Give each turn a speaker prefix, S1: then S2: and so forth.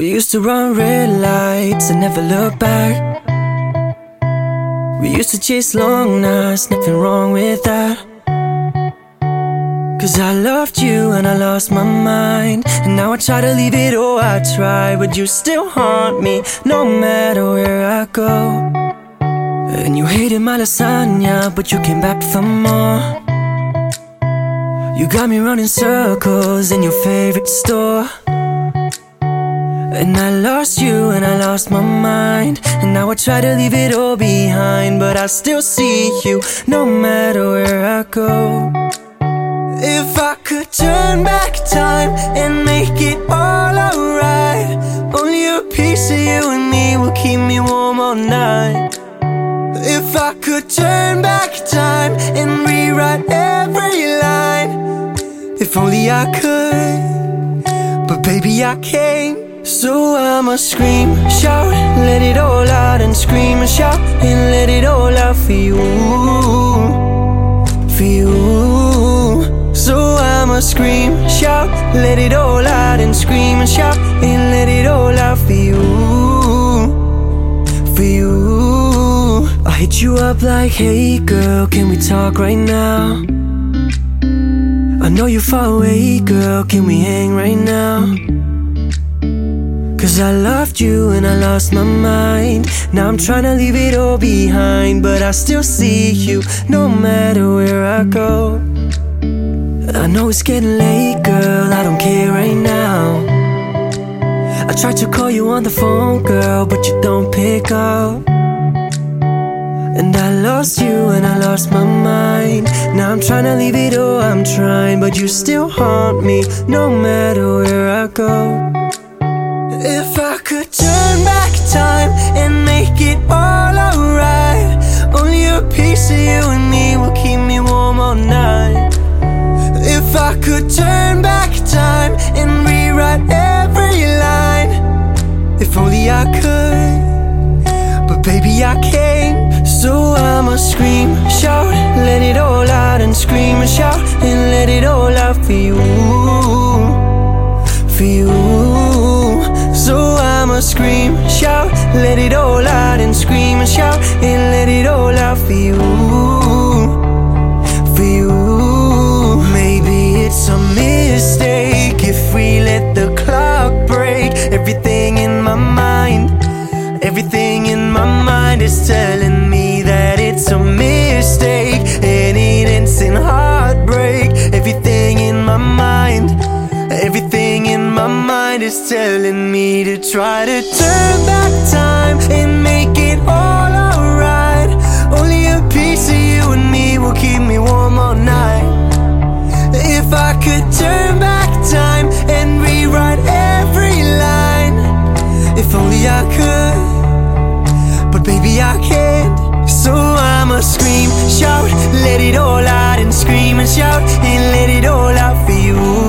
S1: We used to run red lights and never look back. We used to chase long nights, nothing wrong with that. Cause I loved you and I lost my mind. And now I try to leave it, oh, I try. But you still haunt me no matter where I go. And you hated my lasagna, but you came back for more. You got me running circles in your favorite store. And I lost you and I lost my mind. And now I try to leave it all behind. But I still see you no matter where I go. If I could turn back time and make it all alright, only a piece of you and me will keep me warm all night. If I could turn back time and rewrite every line, if only I could, but baby I can't. So I'ma scream, shout, let it all out and scream and shout and let it all out for you, for you. So I'ma scream, shout, let it all out and scream and shout and let it all out for you, for you. I hit you up like, hey girl, can we talk right now? I know you're far away, girl, can we hang right now? Cause I loved you and I lost my mind. Now I'm trying to leave it all behind, but I still see you no matter where I go. I know it's getting late, girl, I don't care right now. I tried to call you on the phone, girl, but you don't pick up. And I lost you and I lost my mind. Now I'm trying to leave it all, I'm trying, but you still haunt me no matter where I go. If I could turn back time and make it all alright, only a piece of you and me will keep me warm all night. If I could turn back time and rewrite every line, if only I could, but baby I can't. So I'ma scream, shout, let it all out and scream and shout and let it all out for you, shout, let it all out and scream and shout and let it all out for you, for you. Maybe it's a mistake if we let the clock break. Everything in my mind, everything in my mind is telling me that it's a mistake and it ends in heartbreak. Everything in my mind. Everything in my mind is telling me to try to turn back time and make it all alright. Only a piece of you and me will keep me warm all night. If I could turn back time and rewrite every line, if only I could, but baby I can't. So I'ma scream, shout, let it all out and scream and shout and let it all out for you